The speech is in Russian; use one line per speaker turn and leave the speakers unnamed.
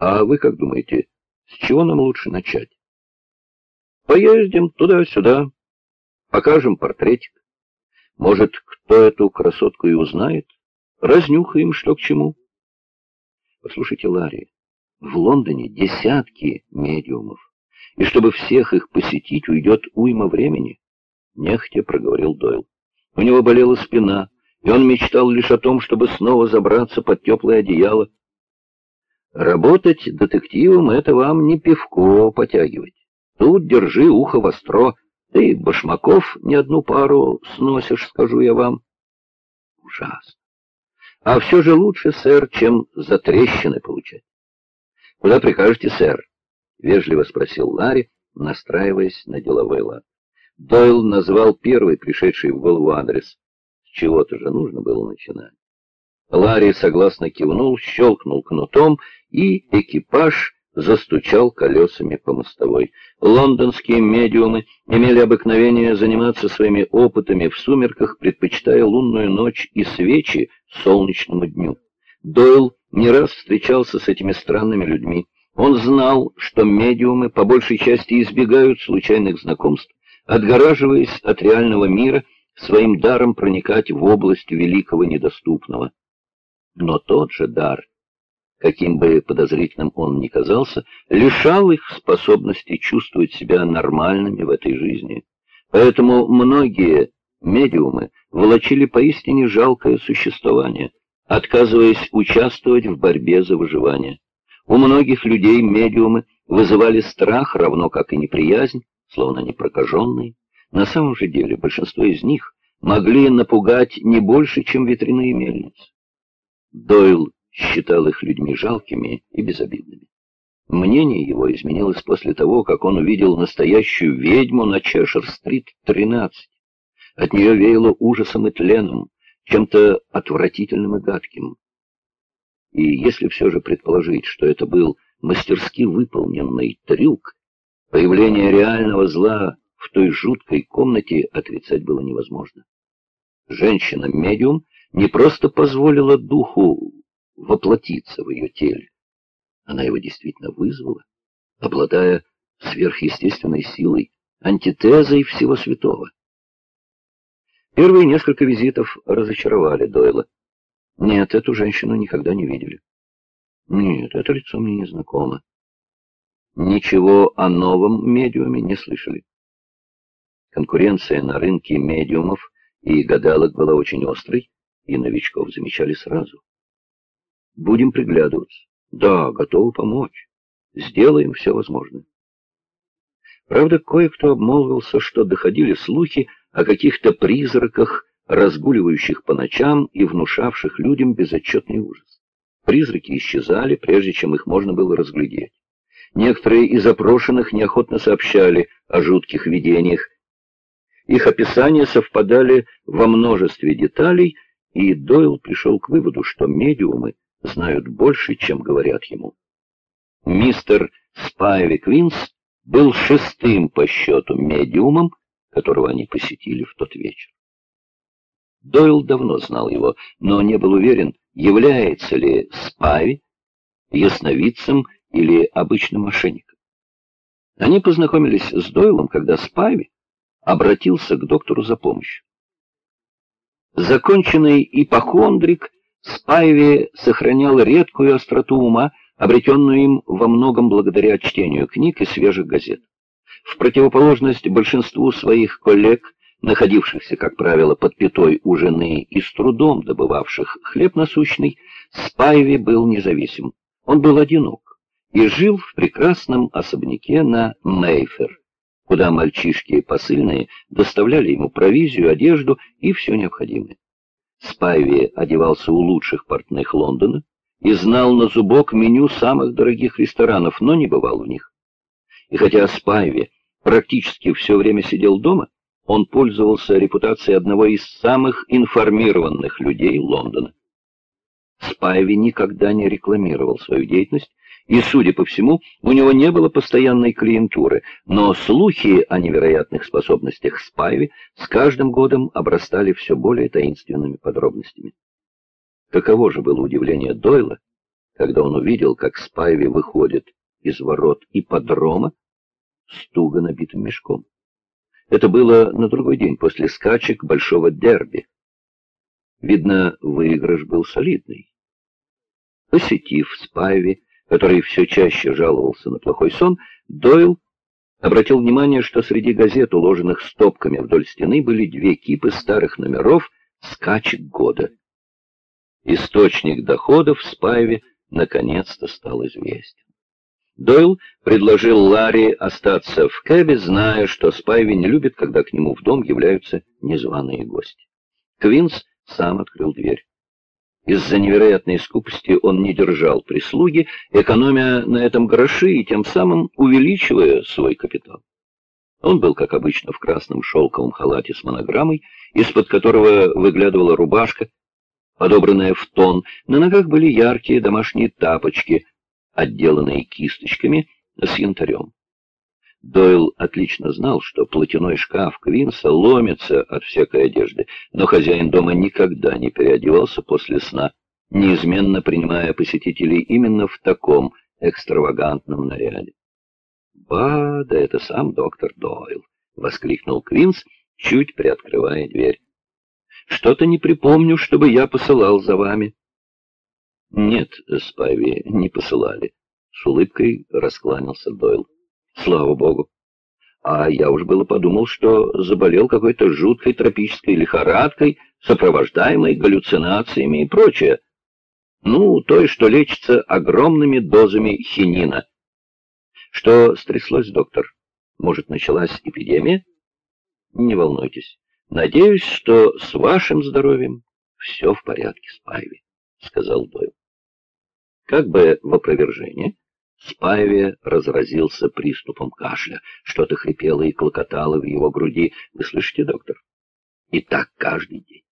А вы как думаете, с чего нам лучше начать? Поездим туда-сюда, покажем портретик. Может, кто эту красотку и узнает? Разнюхаем, что к чему. Послушайте, Ларри, в Лондоне десятки медиумов, и чтобы всех их посетить, уйдет уйма времени, — нехотя проговорил Дойл. У него болела спина, и он мечтал лишь о том, чтобы снова забраться под теплое одеяло. Работать детективом — это вам не пивко потягивать. Тут держи ухо востро, ты башмаков не одну пару сносишь, скажу я вам. Ужасно. А все же лучше, сэр, чем за трещины получать. Куда прикажете, сэр? Вежливо спросил Ларри, настраиваясь на деловой лад. Дойл назвал первый пришедший в голову адрес. С чего-то же нужно было начинать. Ларри согласно кивнул, щелкнул кнутом, и экипаж застучал колесами по мостовой. Лондонские медиумы имели обыкновение заниматься своими опытами в сумерках, предпочитая лунную ночь и свечи солнечному дню. Дойл не раз встречался с этими странными людьми. Он знал, что медиумы по большей части избегают случайных знакомств, отгораживаясь от реального мира, своим даром проникать в область великого недоступного. Но тот же дар, каким бы подозрительным он ни казался, лишал их способности чувствовать себя нормальными в этой жизни. Поэтому многие медиумы волочили поистине жалкое существование, отказываясь участвовать в борьбе за выживание. У многих людей медиумы вызывали страх, равно как и неприязнь, словно они прокаженные. На самом же деле большинство из них могли напугать не больше, чем ветряные мельницы. Дойл считал их людьми жалкими и безобидными. Мнение его изменилось после того, как он увидел настоящую ведьму на Чешер-стрит 13. От нее веяло ужасом и тленом, чем-то отвратительным и гадким. И если все же предположить, что это был мастерски выполненный трюк, появление реального зла в той жуткой комнате отрицать было невозможно. Женщина-медиум не просто позволила духу воплотиться в ее теле. Она его действительно вызвала, обладая сверхъестественной силой, антитезой всего святого. Первые несколько визитов разочаровали Дойла. Нет, эту женщину никогда не видели. Нет, это лицо мне не знакомо. Ничего о новом медиуме не слышали. Конкуренция на рынке медиумов и гадалок была очень острой, и новичков замечали сразу. Будем приглядываться. Да, готовы помочь. Сделаем все возможное. Правда, кое-кто обмолвился, что доходили слухи о каких-то призраках, разгуливающих по ночам и внушавших людям безотчетный ужас. Призраки исчезали, прежде чем их можно было разглядеть. Некоторые из опрошенных неохотно сообщали о жутких видениях. Их описания совпадали во множестве деталей, и Дойл пришел к выводу, что медиумы знают больше, чем говорят ему. Мистер Спайви Квинс был шестым по счету медиумом, которого они посетили в тот вечер. Дойл давно знал его, но не был уверен, является ли Спайви ясновидцем или обычным мошенником. Они познакомились с Дойлом, когда Спайви обратился к доктору за помощью. Законченный ипохондрик Спайви сохранял редкую остроту ума, обретенную им во многом благодаря чтению книг и свежих газет. В противоположность большинству своих коллег, находившихся, как правило, под пятой у жены и с трудом добывавших хлеб насущный, Спайви был независим. Он был одинок и жил в прекрасном особняке на Мейфер, куда мальчишки посыльные доставляли ему провизию, одежду и все необходимое. Спайви одевался у лучших портных Лондона и знал на зубок меню самых дорогих ресторанов, но не бывал в них. И хотя Спайви практически все время сидел дома, он пользовался репутацией одного из самых информированных людей Лондона. Спайви никогда не рекламировал свою деятельность, и, судя по всему, у него не было постоянной клиентуры, но слухи о невероятных способностях Спайви с каждым годом обрастали все более таинственными подробностями. Каково же было удивление Дойла, когда он увидел, как Спайви выходит из ворот ипподрома с туго набитым мешком. Это было на другой день после скачек большого дерби. Видно, выигрыш был солидный. Посетив Спайви, который все чаще жаловался на плохой сон, Дойл обратил внимание, что среди газет, уложенных стопками вдоль стены, были две кипы старых номеров скачек года. Источник доходов в Спайве наконец-то стал известен. Дойл предложил Ларри остаться в кэбе, зная, что Спайви не любит, когда к нему в дом являются незваные гости. Квинс сам открыл дверь. Из-за невероятной скупости он не держал прислуги, экономя на этом гроши и тем самым увеличивая свой капитал. Он был, как обычно, в красном шелковом халате с монограммой, из-под которого выглядывала рубашка, подобранная в тон. На ногах были яркие домашние тапочки, отделанные кисточками с янтарем. Дойл отлично знал, что платяной шкаф Квинса ломится от всякой одежды, но хозяин дома никогда не переодевался после сна, неизменно принимая посетителей именно в таком экстравагантном наряде. «Ба, да это сам доктор Дойл!» — воскликнул Квинс, чуть приоткрывая дверь. «Что-то не припомню, чтобы я посылал за вами». «Нет, Спайви, не посылали», — с улыбкой раскланялся Дойл. «Слава богу. А я уж было подумал, что заболел какой-то жуткой тропической лихорадкой, сопровождаемой галлюцинациями и прочее. Ну, той, что лечится огромными дозами хинина». Что стряслось, доктор? Может, началась эпидемия? Не волнуйтесь. Надеюсь, что с вашим здоровьем все в порядке, Спайви, сказал Дойл. Как бы в опровержение, Спайви разразился приступом кашля. Что-то хрипело и клокотало в его груди. Вы слышите, доктор? И так каждый день.